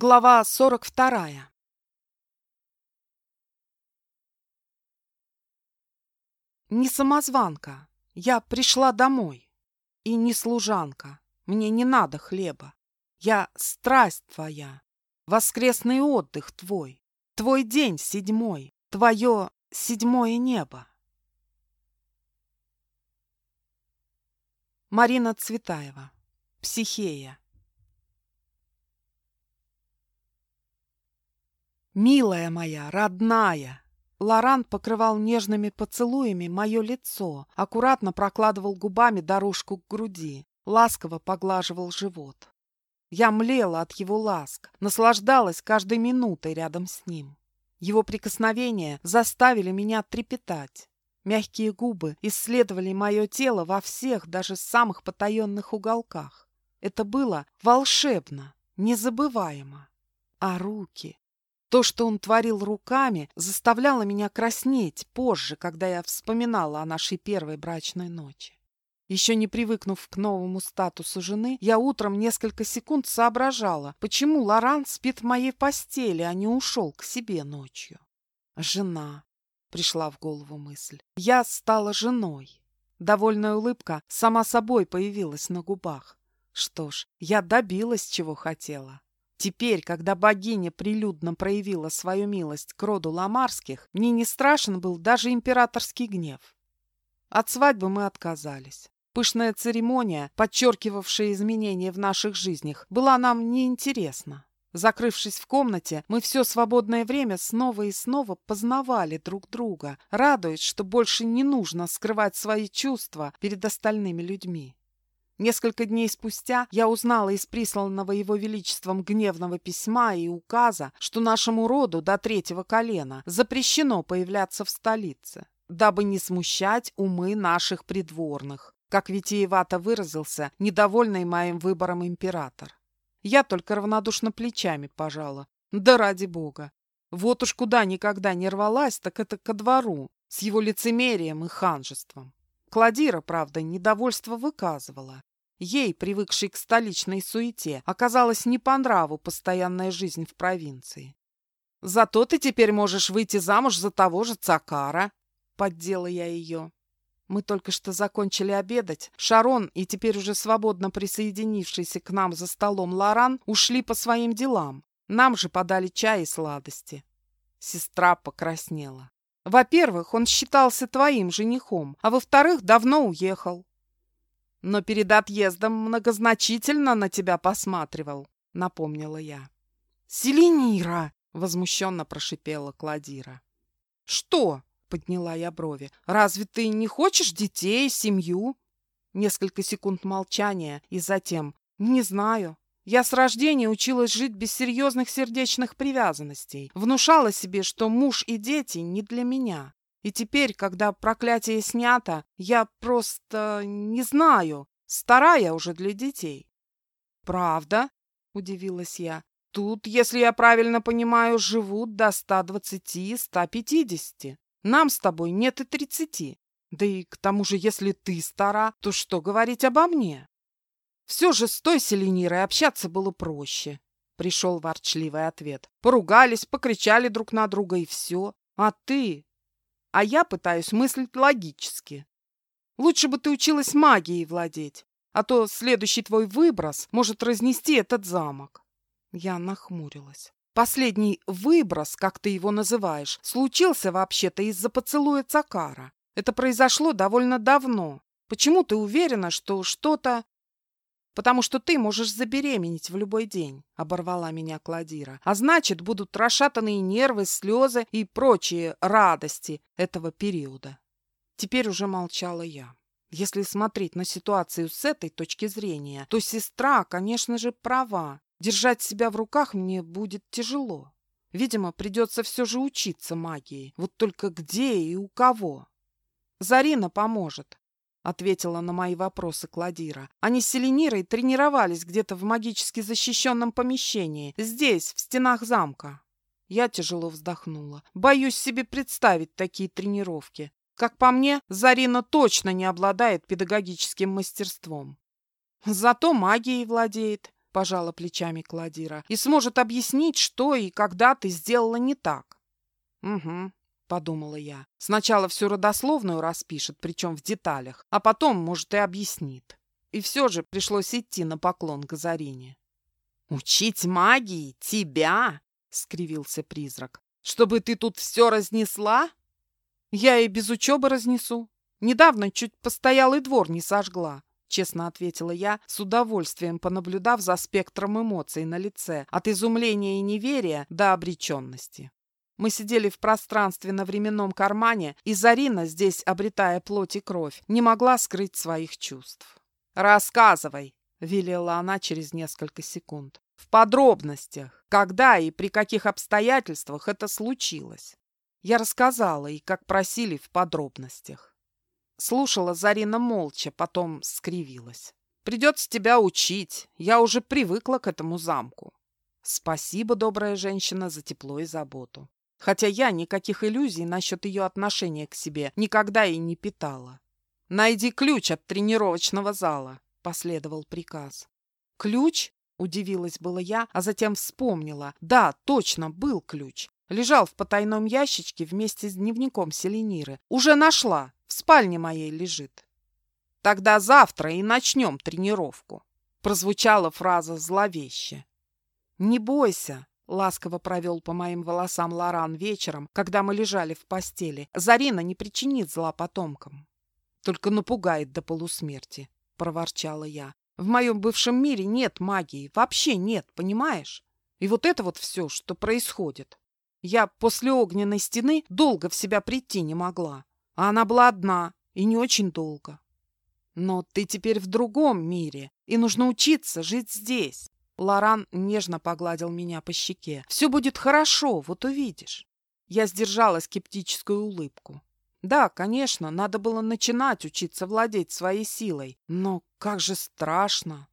Глава 42. Не самозванка. Я пришла домой. И не служанка. Мне не надо хлеба. Я страсть твоя. Воскресный отдых твой. Твой день седьмой. Твое седьмое небо. Марина Цветаева. Психея. «Милая моя, родная!» Лоран покрывал нежными поцелуями мое лицо, аккуратно прокладывал губами дорожку к груди, ласково поглаживал живот. Я млела от его ласк, наслаждалась каждой минутой рядом с ним. Его прикосновения заставили меня трепетать. Мягкие губы исследовали мое тело во всех, даже самых потаенных уголках. Это было волшебно, незабываемо. А руки... То, что он творил руками, заставляло меня краснеть позже, когда я вспоминала о нашей первой брачной ночи. Еще не привыкнув к новому статусу жены, я утром несколько секунд соображала, почему Лоран спит в моей постели, а не ушел к себе ночью. Жена. Пришла в голову мысль. Я стала женой. Довольная улыбка сама собой появилась на губах. Что ж, я добилась, чего хотела. Теперь, когда богиня прилюдно проявила свою милость к роду Ламарских, мне не страшен был даже императорский гнев. От свадьбы мы отказались. Пышная церемония, подчеркивавшая изменения в наших жизнях, была нам неинтересна. Закрывшись в комнате, мы все свободное время снова и снова познавали друг друга, радуясь, что больше не нужно скрывать свои чувства перед остальными людьми. Несколько дней спустя я узнала из присланного его величеством гневного письма и указа, что нашему роду до третьего колена запрещено появляться в столице, дабы не смущать умы наших придворных, как витиевато выразился недовольный моим выбором император. Я только равнодушно плечами пожала. Да ради бога! Вот уж куда никогда не рвалась, так это ко двору, с его лицемерием и ханжеством. Кладира, правда, недовольство выказывала. Ей, привыкшей к столичной суете, оказалась не по нраву постоянная жизнь в провинции. «Зато ты теперь можешь выйти замуж за того же Цакара», — поддела я ее. Мы только что закончили обедать. Шарон и теперь уже свободно присоединившийся к нам за столом Лоран ушли по своим делам. Нам же подали чай и сладости. Сестра покраснела. Во-первых, он считался твоим женихом, а во-вторых, давно уехал но перед отъездом многозначительно на тебя посматривал», — напомнила я. «Селенира!» — возмущенно прошипела Кладира. «Что?» — подняла я брови. «Разве ты не хочешь детей, семью?» Несколько секунд молчания и затем «Не знаю. Я с рождения училась жить без серьезных сердечных привязанностей. Внушала себе, что муж и дети не для меня. И теперь, когда проклятие снято, я просто не знаю, старая уже для детей. Правда? Удивилась я. Тут, если я правильно понимаю, живут до 120-150. Нам с тобой нет и 30. Да и к тому же, если ты стара, то что говорить обо мне? Все же с той Селенирой общаться было проще. Пришел ворчливый ответ. Поругались, покричали друг на друга и все. А ты а я пытаюсь мыслить логически. Лучше бы ты училась магией владеть, а то следующий твой выброс может разнести этот замок. Я нахмурилась. Последний выброс, как ты его называешь, случился вообще-то из-за поцелуя Цакара. Это произошло довольно давно. Почему ты уверена, что что-то потому что ты можешь забеременеть в любой день», — оборвала меня Кладира. «А значит, будут расшатанные нервы, слезы и прочие радости этого периода». Теперь уже молчала я. Если смотреть на ситуацию с этой точки зрения, то сестра, конечно же, права. Держать себя в руках мне будет тяжело. Видимо, придется все же учиться магии. Вот только где и у кого? Зарина поможет ответила на мои вопросы Кладира. Они с Селенирой тренировались где-то в магически защищенном помещении, здесь, в стенах замка. Я тяжело вздохнула. Боюсь себе представить такие тренировки. Как по мне, Зарина точно не обладает педагогическим мастерством. Зато магией владеет, пожала плечами Кладира, и сможет объяснить, что и когда ты сделала не так. Угу, подумала я. Сначала всю родословную распишет, причем в деталях, а потом, может, и объяснит. И все же пришлось идти на поклон к Зарине. «Учить магии? Тебя?» — скривился призрак. «Чтобы ты тут все разнесла?» «Я и без учебы разнесу. Недавно чуть постоялый двор не сожгла», — честно ответила я, с удовольствием понаблюдав за спектром эмоций на лице, от изумления и неверия до обреченности. Мы сидели в пространственно-временном кармане, и Зарина, здесь обретая плоть и кровь, не могла скрыть своих чувств. «Рассказывай!» — велела она через несколько секунд. «В подробностях, когда и при каких обстоятельствах это случилось». Я рассказала, и как просили, в подробностях. Слушала Зарина молча, потом скривилась. «Придется тебя учить. Я уже привыкла к этому замку». Спасибо, добрая женщина, за тепло и заботу. Хотя я никаких иллюзий насчет ее отношения к себе никогда и не питала. «Найди ключ от тренировочного зала», — последовал приказ. «Ключ?» — удивилась была я, а затем вспомнила. «Да, точно, был ключ. Лежал в потайном ящичке вместе с дневником Селениры. Уже нашла. В спальне моей лежит». «Тогда завтра и начнем тренировку», — прозвучала фраза зловеще. «Не бойся», — ласково провел по моим волосам Лоран вечером, когда мы лежали в постели. «Зарина не причинит зла потомкам». Только напугает до полусмерти, — проворчала я. В моем бывшем мире нет магии, вообще нет, понимаешь? И вот это вот все, что происходит. Я после огненной стены долго в себя прийти не могла, а она была одна и не очень долго. Но ты теперь в другом мире, и нужно учиться жить здесь. Лоран нежно погладил меня по щеке. Все будет хорошо, вот увидишь. Я сдержала скептическую улыбку. Да, конечно, надо было начинать учиться владеть своей силой, но как же страшно.